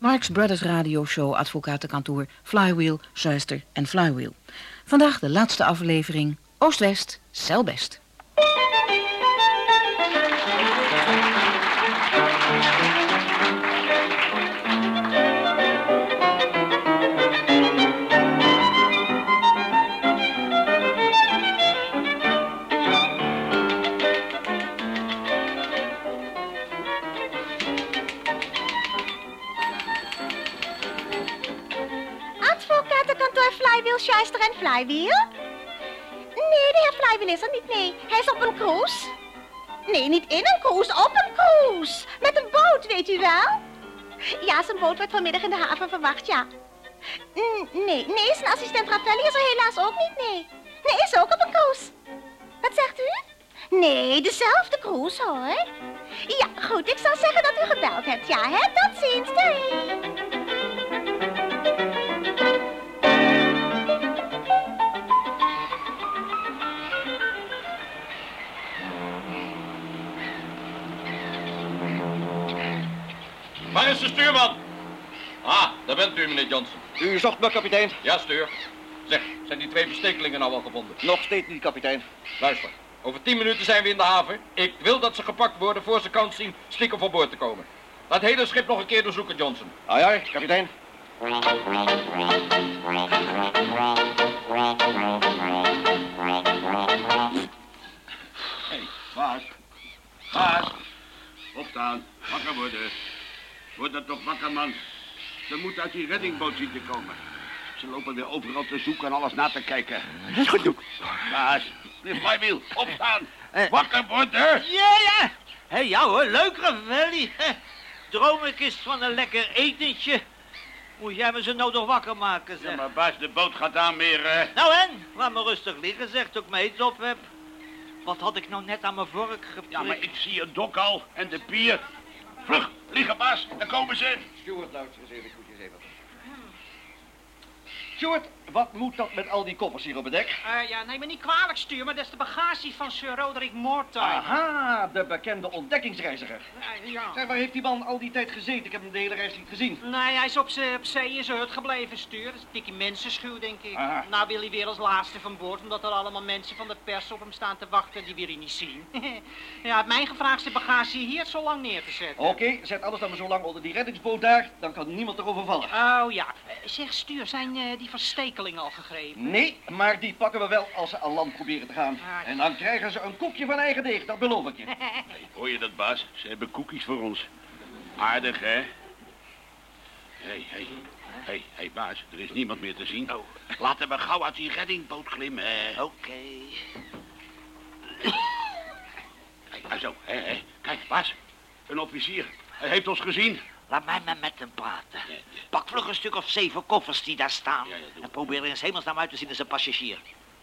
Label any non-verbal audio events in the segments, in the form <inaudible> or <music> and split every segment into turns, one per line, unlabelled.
Marx Brothers radioshow advocatenkantoor Flywheel, Zuister en Flywheel. Vandaag de laatste aflevering Oost-West, Celbest.
Schuister en Flywheel? Nee, de heer Flywheel is er niet, nee. Hij is op een cruise. Nee, niet in een cruise, op een cruise. Met een boot, weet u wel? Ja, zijn boot wordt vanmiddag in de haven verwacht, ja. Mm, nee, nee, zijn assistent Raffelli is er helaas ook niet, nee. Nee, is ook op een cruise. Wat zegt u? Nee, dezelfde cruise, hoor. Ja, goed, ik zal zeggen dat u gebeld hebt, ja, hè? Tot ziens, doei.
Is de stuurman? Ah, daar bent u, meneer Johnson.
U zocht me, kapitein.
Ja, stuur. Zeg, zijn die twee verstekelingen nou al gevonden?
Nog steeds niet, kapitein.
Luister, over tien minuten zijn we in de haven. Ik wil dat ze gepakt worden voor ze kans zien stiekem van boord te komen. Laat het hele schip nog een keer doorzoeken, Johnson.
Ai, ai, kapitein.
Hé, Baas. Baas. Opstaan. Wakker worden. Word dat toch wakker, man. Ze moeten uit die reddingboot zien te komen. Ze lopen weer overal te zoeken en alles na te kijken.
Dat is goed, Doek.
Baas, Flywheel, opstaan.
Eh.
Wakker worden.
Ja, ja. Hé, ja hoor, leuk Ravelli. Droom ik eens van een lekker etentje. Moet jij me zo nodig wakker maken,
Ja,
zeg.
maar baas, de boot gaat aanmeren.
Nou en? Laat me rustig liggen, zeg, tot ik mijn eten op heb. Wat had ik nou net aan mijn vork geprikt?
Ja, maar ik zie het dok al en de pier. Vlug, liggen, baas. Daar komen ze.
Stuart, luister eens even, goed even. Stuart, wat moet dat met al die koffers hier op het dek?
Eh, ja, neem me niet kwalijk, stuur, maar dat is de bagage van Sir Roderick Mortimer.
Aha, de bekende ontdekkingsreiziger.
Eh, ja.
Zeg, waar heeft die man al die tijd gezeten? Ik heb hem de hele reis niet gezien.
Nee, hij is op, zee- op zee in zijn hut gebleven, stuur. Dat is een dikke mensenschuw, denk ik.
Aha.
Nou wil hij weer als laatste van boord, omdat er allemaal mensen van de pers op hem staan te wachten die wil hij niet zien. <laughs> ja, het mij gevraagd zijn bagage hier zo lang neer te zetten.
Oké, zet alles dan maar zo lang onder die reddingsboot daar, dan kan niemand erover vallen.
Oh ja, Eh, zeg stuur, zijn die al gegrepen?
Nee, maar die pakken we wel als ze aan land proberen te gaan.
Ah.
En dan krijgen ze een koekje van eigen deeg, dat beloof ik je. <laughs>
Hoor je dat, baas? Ze hebben koekjes voor ons. Aardig, hè? Hé, hé. Hé, hé, baas. Er is niemand meer te zien.
Oh.
Laten we gauw uit die reddingboot glimmen.
Oké.
Kijk, nou zo. Hè, hè. Kijk, baas. Een officier. Hij heeft ons gezien.
Laat mij maar met hem praten. Pak vlug een stuk of zeven koffers die daar staan.
Ja, ja, doe.
en probeer er eens hemelsnaam uit te zien als een passagier.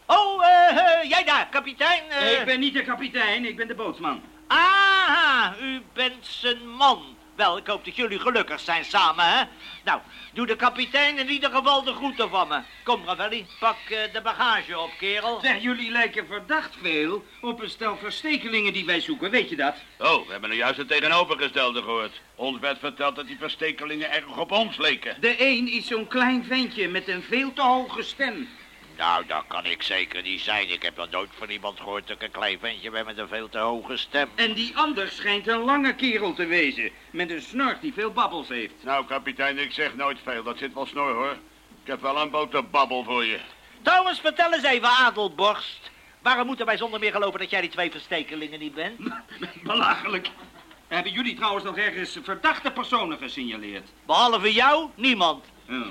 Oh, eh, eh, jij daar, kapitein. eh.
Ik ben niet de kapitein, ik ben de bootsman.
Ah, u bent zijn man. Wel, ik hoop dat jullie gelukkig zijn samen, hè? Nou, doe de kapitein in ieder geval de groeten van me. Kom, Ravelli, pak eh, de bagage op, kerel.
Zeg, jullie lijken verdacht veel op een stel verstekelingen die wij zoeken, weet je dat?
Oh, we hebben nu juist het tegenovergestelde gehoord. Ons werd verteld dat die verstekelingen erg op ons leken.
De een is zo'n klein ventje met een veel te hoge stem.
Nou, dat kan ik zeker niet zijn. Ik heb nog nooit van iemand gehoord dat ik een klein ventje ben met een veel te hoge stem.
En die ander schijnt een lange kerel te wezen, met een snor die veel babbels heeft.
Nou, kapitein, ik zeg nooit veel. Dat zit wel snor, hoor. Ik heb wel een boterbabbel voor je.
Trouwens, vertel eens even, Adelborst. Waarom moeten wij zonder meer geloven dat jij die twee verstekelingen niet bent? <laughs>
Belachelijk. Hebben jullie trouwens nog ergens verdachte personen gesignaleerd?
Behalve jou, niemand.
Oh.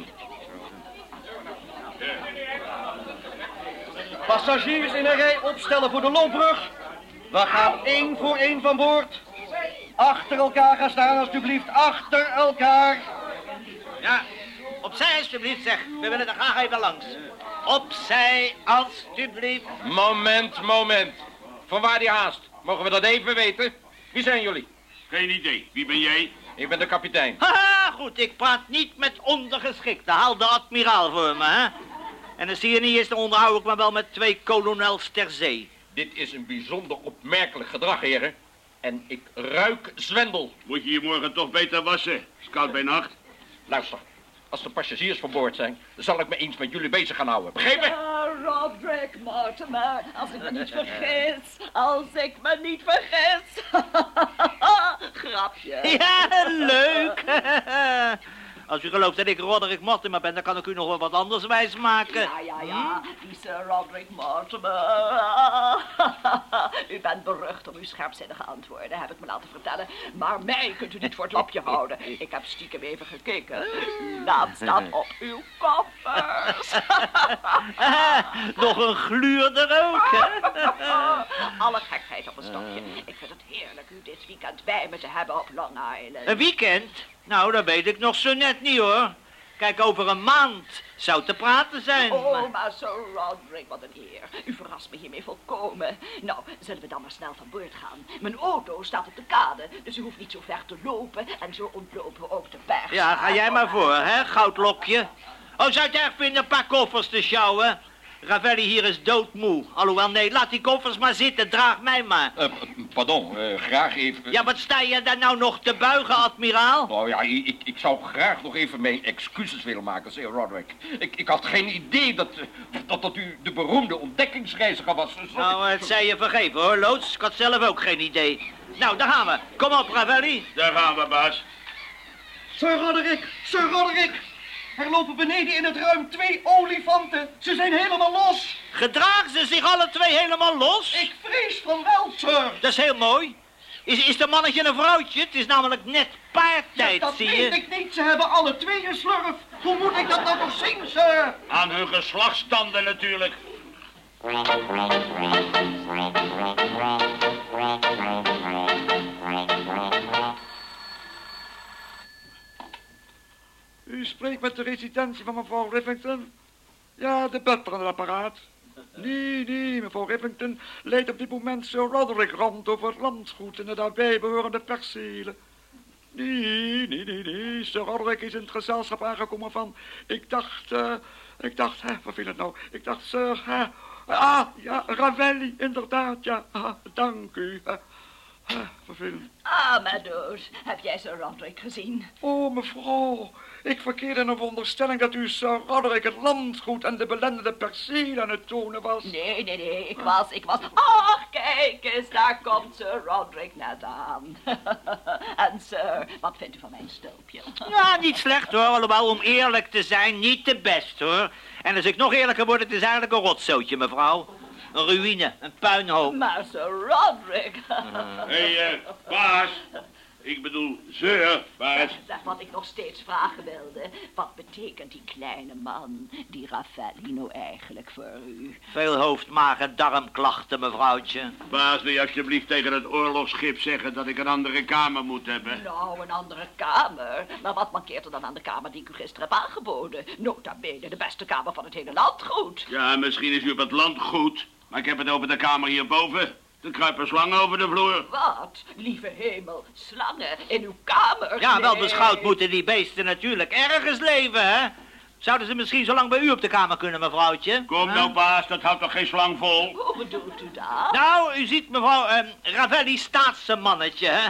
Passagiers in een rij opstellen voor de loopbrug. We gaan één voor één van boord. Achter elkaar gaan staan, alstublieft. Achter elkaar.
Ja, opzij alstublieft, zeg. We willen er graag even langs. Opzij, alstublieft.
Moment, moment. Vanwaar die haast? Mogen we dat even weten? Wie zijn jullie?
Geen idee. Wie ben jij?
Ik ben de kapitein.
Haha, goed, ik praat niet met ondergeschikten. Haal de admiraal voor me, hè. En dan zie je niet eens, dan onderhoud ik me wel met twee kolonels ter zee.
Dit is een bijzonder opmerkelijk gedrag, heren. En ik ruik zwendel.
Moet je je morgen toch beter wassen. Is koud bij nacht.
Luister, als de passagiers van boord zijn, dan zal ik me eens met jullie bezig gaan houden. Begrepen?
Ah, Roderick Mortimer, als ik me niet vergis, als ik me niet vergis. <laughs> Grapje.
Ja, leuk. <laughs> Als u gelooft dat ik Roderick Mortimer ben, dan kan ik u nog wel wat anders wijsmaken.
Ja, ja, ja, die Sir Roderick Mortimer. <laughs> u bent berucht om uw scherpzinnige antwoorden, heb ik me laten vertellen. Maar mij kunt u niet voor het lapje houden. Ik heb stiekem even gekeken. Uw naam staat op uw koffers. <laughs>
nog een gluurder ook, hè? <laughs>
Alle gekheid op een stokje. Ik vind het heerlijk u dit weekend bij me te hebben op Long Island.
Een weekend? Nou, dat weet ik nog zo net niet, hoor. Kijk, over een maand zou te praten zijn.
Oh, maar Sir Roderick, wat een eer. U verrast me hiermee volkomen. Nou, zullen we dan maar snel van boord gaan? Mijn auto staat op de kade, dus u hoeft niet zo ver te lopen. En zo ontlopen we ook de berg.
Ja, ga jij maar voor, hè, goudlokje. Oh, zou het erg vinden een paar koffers te sjouwen? Ravelli hier is doodmoe. Alhoewel, nee, laat die koffers maar zitten. Draag mij maar.
Eh, pardon, eh, graag even...
Ja, wat sta je daar nou nog te buigen, admiraal?
Nou ja, ik, ik zou graag nog even mijn excuses willen maken, Sir Roderick. Ik, ik had geen idee dat, eh, dat, dat u de beroemde ontdekkingsreiziger was.
Nou, het zei je vergeven, hoor, Loods. Ik had zelf ook geen idee. Nou, daar gaan we. Kom op, Ravelli.
Daar gaan we, baas.
Sir Roderick, Sir Roderick. Er lopen beneden in het ruim twee olifanten. Ze zijn helemaal los.
Gedragen ze zich alle twee helemaal los?
Ik vrees van wel, sir.
Dat is heel mooi. Is, is de mannetje een vrouwtje? Het is namelijk net paartijd,
dat
zie
weet
je.
ik niet. Ze hebben alle twee een slurf. Hoe moet ik dat nou toch zien, sir?
Aan hun geslachtstanden natuurlijk. <laughs>
U spreekt met de residentie van mevrouw Rivington? Ja, de butler het apparaat. Nee, nee, mevrouw Rivington leidt op dit moment Sir Roderick rond over landgoed en de daarbij behorende percelen. Nee, nee, nee, nee, Sir Roderick is in het gezelschap aangekomen van... Ik dacht, eh, ik dacht, hè, wat viel het nou? Ik dacht, Sir, hè, ah, ja, Ravelli, inderdaad, ja, ah, dank u. Ah, vervelend.
Ah, Meadows, heb jij Sir Roderick gezien?
Oh, mevrouw, ik verkeerde in een veronderstelling dat u Sir Roderick het landgoed en de belendende perceel aan het tonen was.
Nee, nee, nee, ik was, ik was... Ach, kijk eens, daar komt Sir Roderick net aan. <laughs> en Sir, wat vindt u van mijn stulpje?
Ja, niet slecht hoor. Alhoewel, om eerlijk te zijn, niet de best hoor. En als ik nog eerlijker word, het is eigenlijk een rotzootje, mevrouw. Een ruïne, een puinhoop.
Maar Sir Roderick...
Hé, hey, eh, baas. Ik bedoel, zeur, baas.
Zeg, wat ik nog steeds vragen wilde. Wat betekent die kleine man, die Raffaelli, nou eigenlijk voor u?
Veel hoofd, maag en darmklachten, mevrouwtje.
Baas, wil je alsjeblieft tegen het oorlogsschip zeggen dat ik een andere kamer moet hebben?
Nou, een andere kamer. Maar wat mankeert er dan aan de kamer die ik u gisteren heb aangeboden? Nota bene, de beste kamer van het hele landgoed.
Ja, misschien is u op het land goed, maar ik heb het over de kamer hierboven. Er kruipen slangen over de vloer.
Wat? Lieve hemel, slangen in uw kamer?
Ja, wel beschouwd moeten die beesten natuurlijk ergens leven, hè? Zouden ze misschien zo lang bij u op de kamer kunnen, mevrouwtje?
Kom nou, baas, dat houdt toch geen slang vol?
Hoe bedoelt u dat?
Nou, u ziet mevrouw ehm Ravelli staatse mannetje, hè?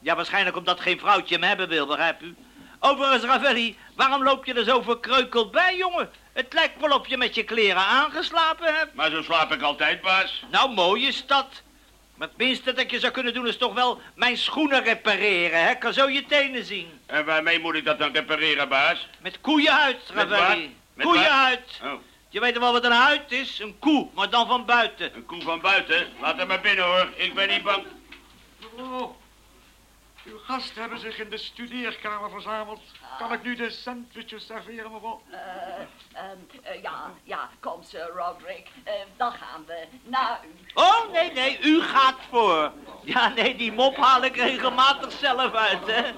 Ja, waarschijnlijk omdat geen vrouwtje hem hebben wil, begrijp u? Overigens, Ravelli, waarom loop je er zo verkreukeld bij, jongen? Het lijkt wel of je met je kleren aangeslapen hebt.
Maar zo slaap ik altijd, baas.
Nou, mooi is dat. Maar het minste dat je zou kunnen doen is toch wel mijn schoenen repareren, hè? Ik kan zo je tenen zien.
En waarmee moet ik dat dan repareren, baas?
Met koeienhuid,
Met
Ravelli.
wat? Met
Koeienhuid.
Oh,
Je weet wel wat een huid is? Een koe, maar dan van buiten.
een koe van buiten? Laat hem maar binnen, hoor. Ik ben niet bang.
Mevrouw, uw gasten hebben zich in de studeerkamer verzameld. Kan ik nu de sandwiches serveren, mevrouw?
Eh, ehm, eh, ja, ja, kom Sir Roderick. Eh, dan gaan we naar u.
Oh, nee, nee, u gaat voor. Ja, nee, die mop haal ik regelmatig zelf uit, hè.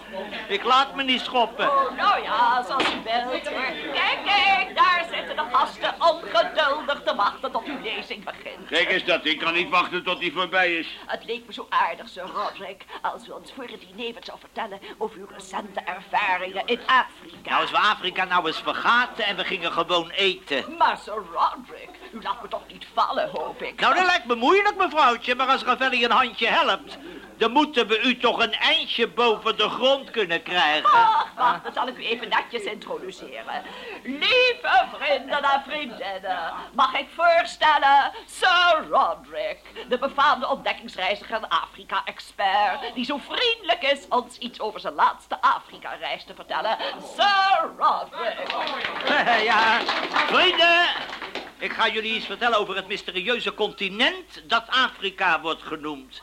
Ik laat me niet schoppen.
Oh, nou ja, zoals u wilt. Kijk, kijk, daar zitten de gasten ongeduldig te wachten tot uw lezing begint.
Kijk eens dat, ik kan niet wachten tot hij voorbij is.
Het leek me zo aardig, Sir Roderick, als u ons voor het diner wat zou vertellen over uw recente ervaringen in Afrika.
Nou, als we Afrika nou eens vergaten en we gingen gewoon eten.
Maar Sir Roderick, u laat me toch niet vallen, hoop ik.
Nou, dat lijkt me moeilijk, mevrouwtje, maar als Ravelli een handje helpt... Dan moeten we u toch een eindje boven de grond kunnen krijgen.
Wacht, wacht, dan zal ik u even netjes introduceren. Lieve vrienden en vriendinnen, mag ik voorstellen Sir Roderick, de befaamde ontdekkingsreiziger en Afrika-expert, die zo vriendelijk is ons iets over zijn laatste Afrika-reis te vertellen. Sir Roderick.
ja, vrienden, ik ga jullie iets vertellen over het mysterieuze continent dat Afrika wordt genoemd.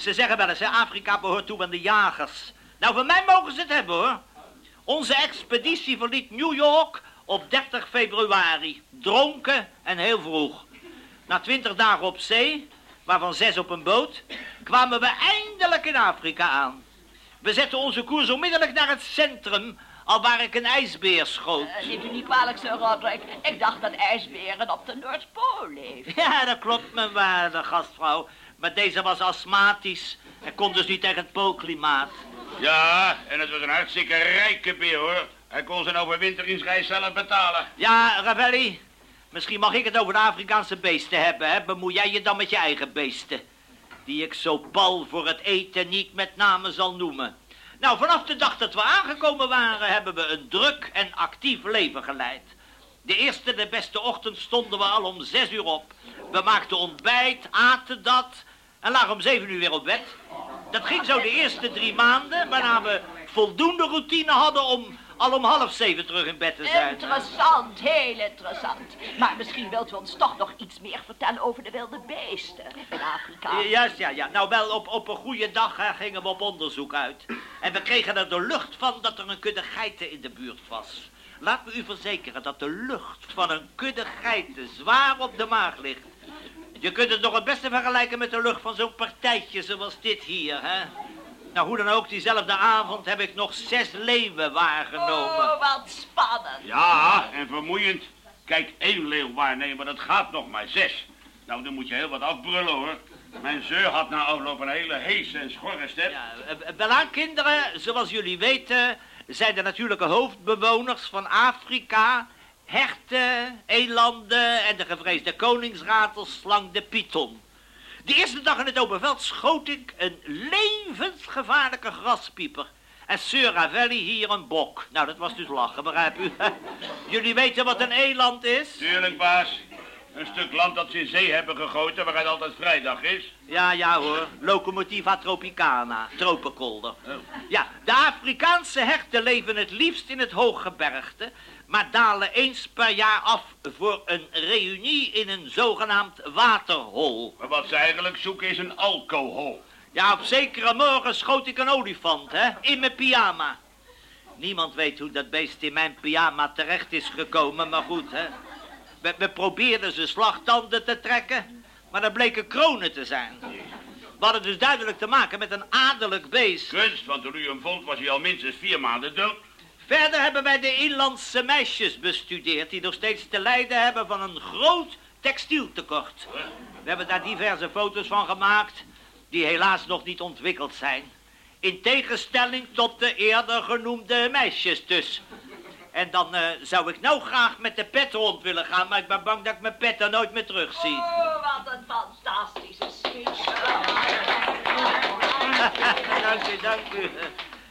Ze zeggen wel eens, hè, Afrika behoort toe aan de jagers. Nou, van mij mogen ze het hebben, hoor. Onze expeditie verliet New York op 30 februari. Dronken en heel vroeg. Na twintig dagen op zee, waarvan zes op een boot, kwamen we eindelijk in Afrika aan. We zetten onze koers onmiddellijk naar het centrum, al waar ik een ijsbeer schoot.
Uh, neemt u niet kwalijk, Sir Roderick. Ik dacht dat ijsberen op de Noordpool leven.
Ja, dat klopt, mijn waarde gastvrouw. Maar deze was astmatisch en kon dus niet tegen het poolklimaat.
Ja, en het was een hartstikke rijke beer, hoor. Hij kon zijn overwinteringsreis zelf betalen.
Ja, Ravelli, misschien mag ik het over de Afrikaanse beesten hebben, hè? Bemoei jij je dan met je eigen beesten. Die ik zo pal voor het eten niet met name zal noemen. Nou, vanaf de dag dat we aangekomen waren, hebben we een druk en actief leven geleid. De eerste, de beste ochtend stonden we al om zes uur op. We maakten ontbijt, aten dat en lagen om zeven uur weer op bed. Dat ging zo de eerste drie maanden, waarna we voldoende routine hadden om al om half zeven terug in bed te zijn.
Interessant, heel interessant. Maar misschien wilt u ons toch nog iets meer vertellen over de wilde beesten in Afrika.
Ja, Juist, ja, ja. Nou wel, op, op een goede dag hè, gingen we op onderzoek uit. En we kregen er de lucht van dat er een kudde geiten in de buurt was. Laat me u verzekeren dat de lucht van een kudde geiten zwaar op de maag ligt. Je kunt het nog het beste vergelijken met de lucht van zo'n partijtje zoals dit hier, hè? Nou, hoe dan ook, diezelfde avond heb ik nog zes leeuwen waargenomen.
Oh, wat spannend.
Ja, en vermoeiend. Kijk, één leeuw waarnemen, dat gaat nog maar zes. Nou, dan moet je heel wat afbrullen, hoor. Mijn zeur had na afloop een hele heese en schorre stem.
Ja, eh, Belang, kinderen, zoals jullie weten, zijn de natuurlijke hoofdbewoners van Afrika... herten, elanden en de gevreesde koningsratelslang de python. De eerste dag in het open veld schoot ik een levensgevaarlijke graspieper. En Sir Ravelli hier een bok. Nou, dat was dus lachen, begrijp u? <laughs> Jullie weten wat een eland is?
Tuurlijk, baas. Een stuk land dat ze in zee hebben gegoten, waar het altijd vrijdag is.
Ja, ja hoor. Locomotiva Tropicana. Tropenkolder.
Oh.
Ja, de Afrikaanse herten leven het liefst in het hooggebergte... maar dalen eens per jaar af voor een reunie in een zogenaamd waterhol.
Maar wat ze eigenlijk zoeken is een alcohol.
Ja, op zekere morgen schoot ik een olifant, hè, in mijn pyjama. Niemand weet hoe dat beest in mijn pyjama terecht is gekomen, maar goed, hè. We, we probeerden zijn slagtanden te trekken, maar dat bleken kronen te zijn. We hadden dus duidelijk te maken met een adellijk beest.
Kunst, want toen u hem vond was hij al minstens vier maanden dood.
Verder hebben wij de inlandse meisjes bestudeerd... die nog steeds te lijden hebben van een groot textieltekort. We hebben daar diverse foto's van gemaakt... die helaas nog niet ontwikkeld zijn. In tegenstelling tot de eerder genoemde meisjes dus. En dan eh, zou ik nou graag met de pet rond willen gaan... maar ik ben bang dat ik mijn pet er nooit meer terugzie.
Oh, wat een fantastische speech. <laughs>
dank u, dank u.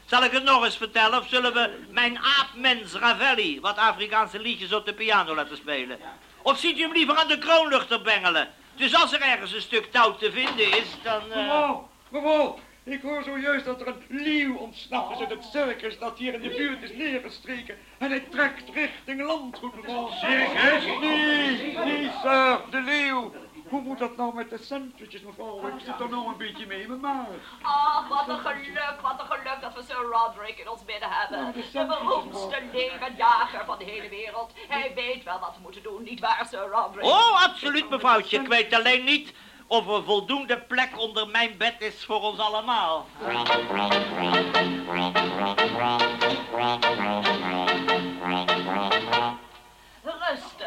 Zal ik het nog eens vertellen of zullen we mijn aapmens Ravelli... wat Afrikaanse liedjes op de piano laten spelen? Of ziet u hem liever aan de kroonluchter bengelen? Dus als er ergens een stuk touw te vinden is, dan... eh,
Mevrouw, mevrouw, ik hoor zojuist dat er een leeuw ontsnapt is uit het circus dat hier in de buurt is neergestreken. En hij trekt richting landgoed, mevrouw.
Circus?
Nee, nee, sir, de leeuw. Hoe moet dat nou met de sandwiches, mevrouw? Ik zit er nou een beetje mee in mijn maag.
Ach, wat een geluk, wat een geluk dat we Sir Roderick in ons midden hebben.
Ja, de
beroemdste leeuwenjager van de hele wereld. Hij weet wel wat we moeten doen, niet waar, Sir Roderick?
Oh, absoluut, mevrouwtje. Ik weet alleen niet of er voldoende plek onder mijn bed is voor ons allemaal.
Rustig,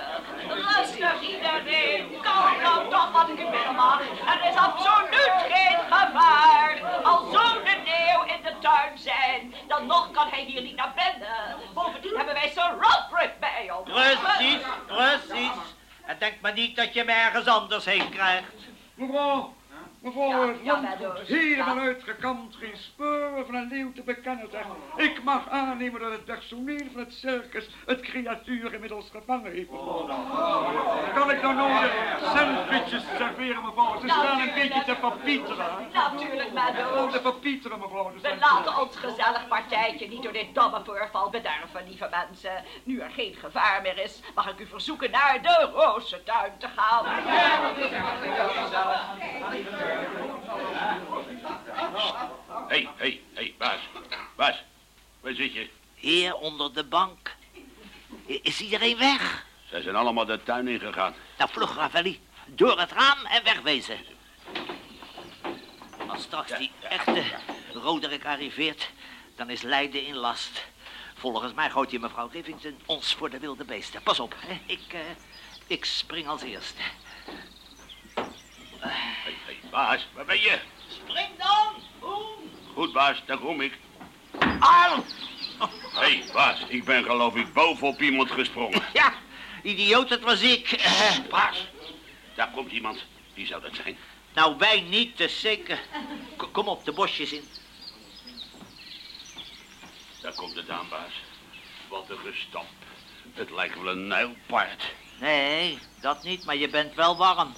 rustig iedereen. Kalm nou toch wat ik bidden mag. Er is absoluut geen gevaar. Al zou de leeuw in de tuin zijn, dan nog kan hij hier niet naar binnen. Bovendien hebben wij Sir Roderick bij ons.
Precies, precies. En denk maar niet dat je me ergens anders heen krijgt.
Mevrouw, het
ja,
landgoed
Meadows.
helemaal uitgekamd, geen speuren van een leeuw te bekennen, zeg. Ik mag aannemen dat het personeel van het circus het creatuur inmiddels gevangen heeft. Kan ik dan nooit sandwiches serveren, mevrouw? Ze staan een beetje te papieteren.
Natuurlijk,
Oh,
Meadows.
te papieteren, mevrouw. de
We laten ons gezellig partijtje niet door dit domme voorval bederven, lieve mensen. Nu er geen gevaar meer is, mag ik u verzoeken naar de rozentuin te gaan.
Hé, hé, hé, baas. Baas, waar zit je?
Hier onder de bank. Is iedereen weg?
Zij zijn allemaal de tuin ingegaan.
Nou, vlug, Ravelli. Door het raam en wegwezen. Als straks die echte Roderick arriveert, dan is Leiden in last. Volgens mij gooit hier mevrouw Rivington ons voor de wilde beesten. Pas op, hè. Ik, eh, ik spring als eerste.
Baas, waar ben je?
Spring dan!
Goed, baas, daar kom ik.
Au!
Hé, baas, ik ben geloof ik bovenop iemand gesprongen.
Ja, idioot, dat was ik. Eh,
Baas, daar komt iemand. Wie zou dat zijn?
nou, wij niet, dus zeker. K- kom op, de bosjes in.
Daar komt het aan, baas. Wat een gestamp. Het lijkt wel een nijlpaard.
Nee, dat niet, maar je bent wel warm.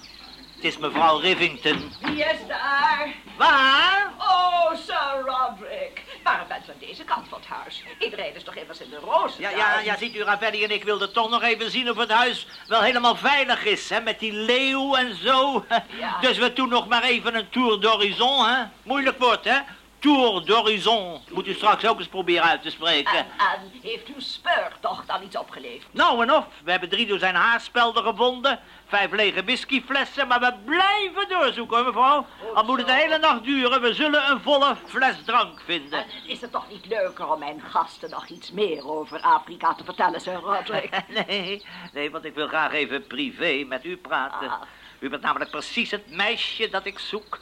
Het is mevrouw Rivington.
Wie is daar?
Waar?
Oh, Sir Roderick. Waarom bent u aan deze kant van het huis? Iedereen is toch immers in de rozentuin?
Ja, ja, ja, ziet u, Ravelli en ik wilden toch nog even zien of het huis wel helemaal veilig is, hè, met die leeuw en zo.
Ja.
Dus we doen nog maar even een tour d'horizon, hè. Moeilijk woord, hè. Tour d'horizon. Moet u straks ook eens proberen uit te spreken.
En, en heeft uw speurtocht dan iets opgeleverd?
Nou en of, we hebben drie dozijn haarspelden gevonden, vijf lege whiskyflessen, maar we blijven doorzoeken, hoor, mevrouw. Al moet het de hele nacht duren, we zullen een volle fles drank vinden.
En is het toch niet leuker om mijn gasten nog iets meer over Afrika te vertellen, Sir Roderick? <laughs>
Nee, nee, want ik wil graag even privé met u praten.
Ah.
U bent namelijk precies het meisje dat ik zoek.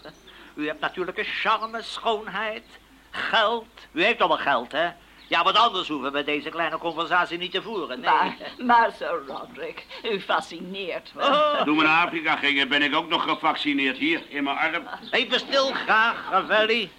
U hebt natuurlijke charme, schoonheid, geld. U heeft allemaal geld, hè? Ja, wat anders hoeven we deze kleine conversatie niet te voeren, nee.
Maar, maar Sir Roderick, u fascineert me.
Oh,
Toen we naar Afrika gingen, ben ik ook nog gevaccineerd. Hier, in mijn arm.
even stil, graag, Ravelli.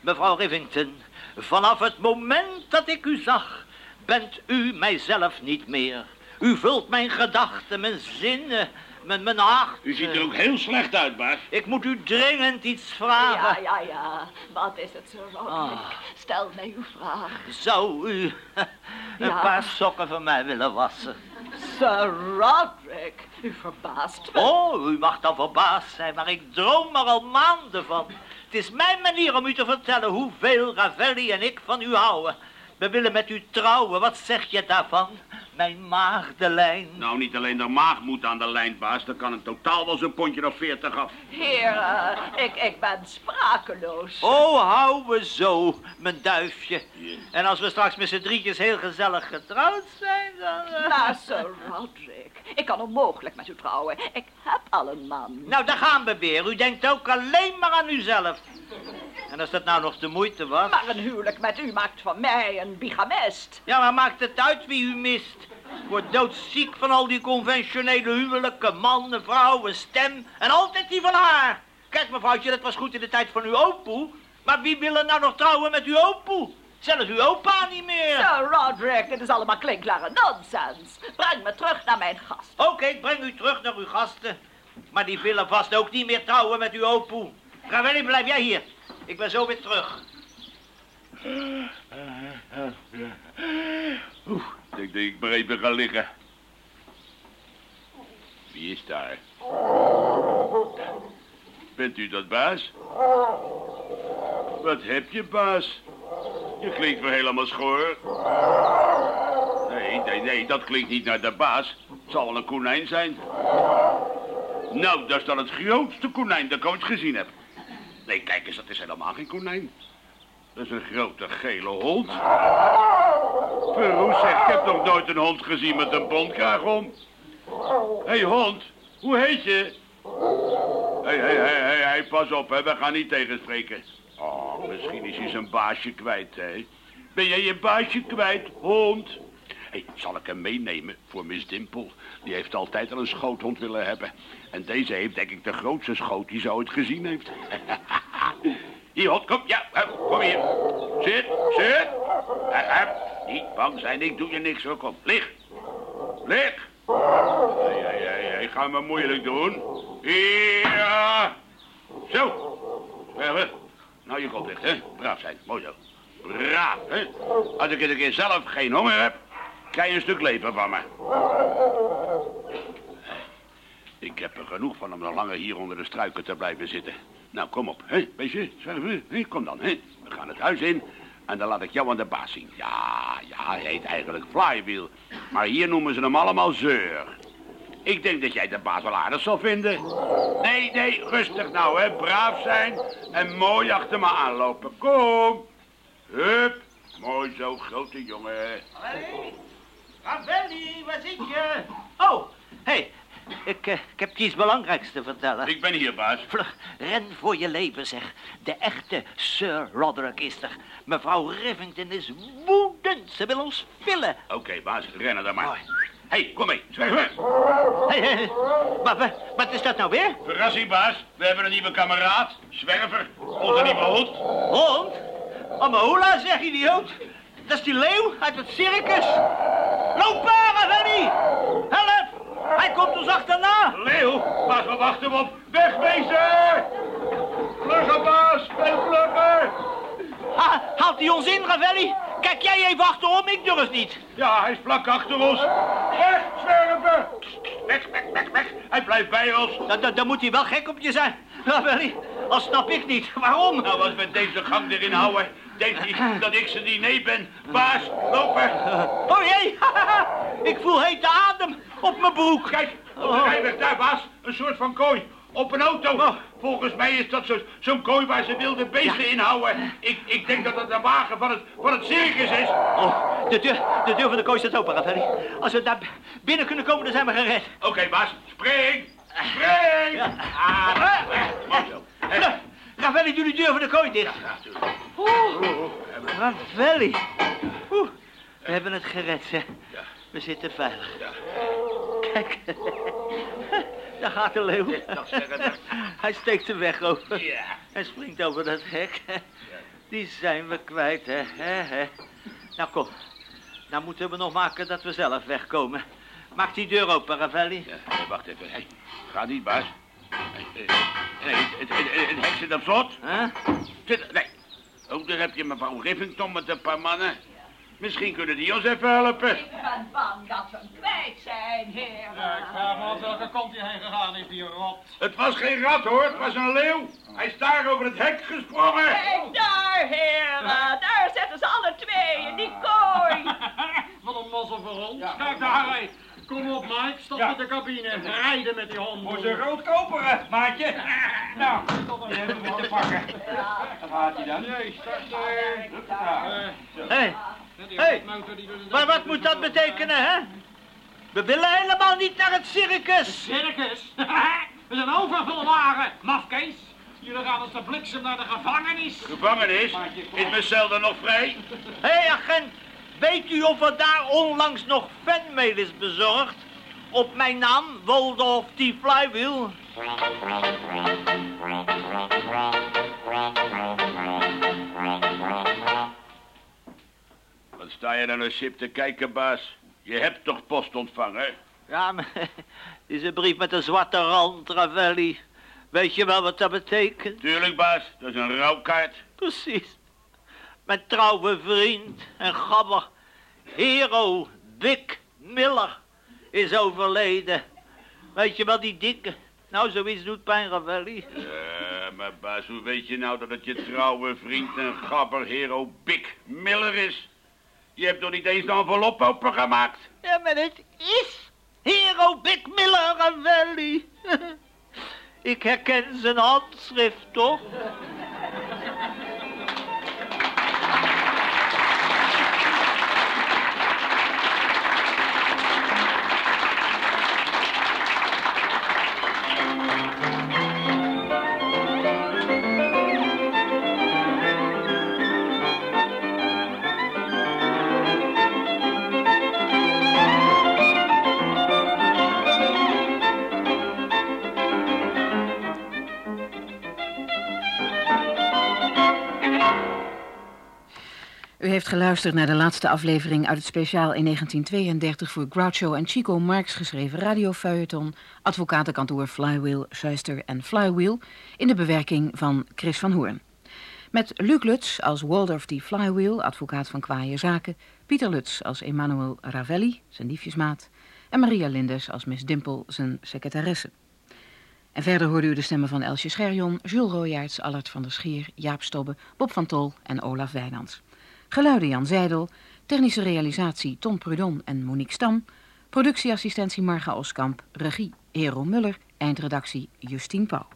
Mevrouw Rivington, vanaf het moment dat ik u zag, bent u mijzelf niet meer. U vult mijn gedachten, mijn zinnen, mijn, mijn hart.
U ziet er ook heel slecht uit, baas.
Ik moet u dringend iets
Ja,
vragen.
ja, ja. Wat is het, Sir Roderick?
Ah.
Stel mij uw vraag.
Zou u <laughs> een
Ja.
paar sokken van mij willen wassen?
Sir Roderick, u verbaast me.
Oh, u mag dan verbaasd zijn, maar ik droom er al maanden van. Het is mijn manier om u te vertellen hoeveel Ravelli en ik van u houden. We willen met u trouwen, wat zeg je daarvan? Mijn maagdelijn.
Nou, niet alleen de maag moet aan de lijn, baas. Dan kan een totaal wel zo'n pondje of veertig af.
Heer, eh, ik, ik ben sprakeloos.
Oh, houden zo, mijn duifje. En als we straks met z'n drietjes heel gezellig getrouwd zijn, dan... eh,
Maar Sir Roderick, ik kan onmogelijk met u trouwen. Ik heb al een man.
Nou, daar gaan we weer. U denkt ook alleen maar aan uzelf. En als dat nou nog de moeite was...
Maar een huwelijk met u maakt van mij een bigamist.
Ja, maar maakt het uit wie u mist? Ik word doodziek van al die conventionele huwelijken. Man, een vrouw, een stem en altijd die van haar. Kijk, mevrouwtje, dat was goed in de tijd van uw opoe. Maar wie wil er nou nog trouwen met uw opoe? Zelfs uw opa niet meer.
Sir Roderick, dit is allemaal klinkklare nonsens. Breng me terug naar mijn gast.
Oké, ik breng u terug naar uw gasten. Maar die willen vast ook niet meer trouwen met uw opoe. Ravelli, blijf jij hier. Ik ben zo weer terug.
Oeh, ik denk dat ik maar even ga liggen. Wie is daar? Bent u dat, baas? Wat heb je, baas? Je klinkt wel helemaal schoor. Nee, nee, nee, dat klinkt niet naar de baas. Het zal wel een konijn zijn. Nou, dat is dan het grootste konijn dat ik ooit gezien heb. Nee, kijk eens, dat is helemaal geen konijn. Dat is een grote gele hond. Verroes, zeg, ik heb nog nooit een hond gezien met een bondkraag om. Hé, hey, hond, hoe heet je? Hé, hé, hé, hé, pas op, hè, we gaan niet tegenspreken. Misschien is hij zijn baasje kwijt, hè. Ben jij je baasje kwijt, hond? Hey, zal ik hem meenemen voor Miss Dimpel? Die heeft altijd al een schoothond willen hebben. En deze heeft denk ik de grootste schoot die ze ooit gezien heeft. <laughs> Hier, hond, kom. Ja, kom hier. Zit, zit. Hup. Niet bang zijn, ik doe je niks hoor. Kom, lig. Lig. Hey, hey, ga me moeilijk doen. Ja. Zo. Zwerven. Nou, je kop dicht, hè. Braaf zijn. Mooi zo. Braaf, hè. Als ik een keer zelf geen honger heb, krijg je een stuk leven van me. Ik heb er genoeg van om nog langer hier onder de struiken te blijven zitten. Nou, kom op, hè, beestje, zwerven. Hè, kom dan, hè. We gaan het huis in en dan laat ik jou aan de baas zien. Ja, ja, hij heet eigenlijk Flywheel. Maar hier noemen ze hem allemaal Zeur. Ik denk dat jij de baas wel aardig zal vinden. Nee, nee, rustig nou, hè. Braaf zijn en mooi achter me aanlopen. Kom. Hup. Mooi zo, grote jongen.
Ravelli, waar zit je? Oh, hé, hey, ik, eh, ik heb je iets belangrijks te vertellen.
Ik ben hier, baas.
Vlug, ren voor je leven, zeg. De echte Sir Roderick is er. Mevrouw Rivington is woedend. Ze wil ons villen.
Oké, baas, rennen dan maar. Hé, hey, kom mee, zwerven.
Hé, hé, hé. Wat, wat, wat is dat nou weer?
Verrassing, baas. We hebben een nieuwe kameraad. Zwerver. Onze nieuwe hond.
Hond? Amahula, zeg idioot. Dat is die leeuw uit het circus. Loop maar, Ravelli. Help! Hij komt ons achterna.
Leeuw, baas, we wachten hem op. Wegwezen! Vlugger, baas. Veel vlugger.
Ha, haalt hij ons in, Ravelli? Kijk jij even achterom, ik durf niet.
Ja, hij is vlak achter ons. Weg, zwerven. Weg, weg, weg, weg. Hij blijft bij ons.
Dan, dan, dan moet hij wel gek op je zijn. Ravelli, al snap ik niet. Waarom?
Nou, als we deze gang erin houden, denkt hij dat ik zijn diner ben. Baas, lopen.
Oh jee, <laughs> ik voel hete adem op mijn broek.
Kijk, op de rijweg daar, baas. Een soort van kooi. Op een auto.
Oh.
Volgens mij is dat zo- zo'n kooi waar ze wilde beesten in houden. Ik, ik denk dat het een wagen van het, van het circus is.
Oh, de deur, de deur van de kooi staat open, Ravelli. Als we daar binnen kunnen komen, dan zijn we gered.
Oké, baas. Spring. Spring.
Ja.
Ah, zo. Hè?
Nou, Ravelli, doe de deur van de kooi dicht.
Ja.
Oeh, Ravelli. Oeh, we hebben het gered, zeg. We zitten veilig. Kijk, daar gaat de leeuw. Hij steekt de weg over.
Ja.
Hij springt over dat hek. Die zijn we kwijt, hè. Nou, kom. Nou moeten we nog maken dat we zelf wegkomen. Maak die deur open, Ravelli.
Ja, wacht even. Hey, ga niet, baas. Nee, het, het, het, het hek zit op slot.
Huh?
Zit, nee. Oh, daar heb je mevrouw Rivington met een paar mannen. Misschien kunnen die ons even helpen.
Ik ben bang dat we hem kwijt zijn, heren.
ik vraag me af welke kant hij heen gegaan is, die rot.
Het was geen rat, hoor. Het was een leeuw. Hij is daar over het hek gesprongen.
Kijk daar, heren. Daar zitten ze alle twee in die kooi. <laughs>
Wat een mazzel voor ons. Kijk daar, hé. Kom op, Mike. Stop met de cabine. Rijden met die hond.
Voor zijn rood koperen, maatje. <laughs> Nou, die hebben we te pakken. Daar gaat hij dan.
Nee, start er.
Ja.
Hé, Hey, maar wat moet dat betekenen, hè? We willen helemaal niet naar het circus.
Circus? <laughs> We zijn overvolwagen, mafkees. Jullie gaan als de bliksem naar de gevangenis.
Gevangenis? Is mijn cel dan nog vrij? <laughs>
Hé, hey, agent. Weet u of er daar onlangs nog fanmail is bezorgd? Op mijn naam, Waldorf T. Flywheel.
Wat sta je dan een sip te kijken, baas? Je hebt toch post ontvangen?
Ja, maar het is een brief met een zwarte rand, Ravelli. Weet je wel wat dat betekent?
Tuurlijk, baas. Dat is een rouwkaart.
Precies. Mijn trouwe vriend en gabber, Hero Dick Miller, is overleden. Weet je wel, die dikke? Nou, zoiets doet pijn, Ravelli.
Eh, maar baas, hoe weet je nou dat het je trouwe vriend en gabber hero Big Miller is? Je hebt toch niet eens een envelop opengemaakt?
Ja, maar het is Hero Big Miller, Ravelli. <laughs> Ik herken zijn handschrift, toch?
Heeft geluisterd naar de laatste aflevering uit het speciaal in 1932 voor Groucho en Chico Marx geschreven radiofeuilleton Advocatenkantoor Flywheel, Schuister en Flywheel in de bewerking van Chris van Hoorn. Met Luc Lutz als Waldorf D. Flywheel, advocaat van kwaaie zaken, Pieter Lutz als Emmanuel Ravelli, zijn liefjesmaat, en Maria Lindes als Miss Dimpel, zijn secretaresse. En verder hoorde u de stemmen van Elsje Scherjon, Jules Royaerts, Allard van der Schier, Jaap Stobbe, Bob van Tol en Olaf Wijnands. Geluiden Jan Zijdel, technische realisatie Tom Prudon en Monique Stam, productieassistentie Marga Oskamp, regie Hero Muller, eindredactie Justine Pauw.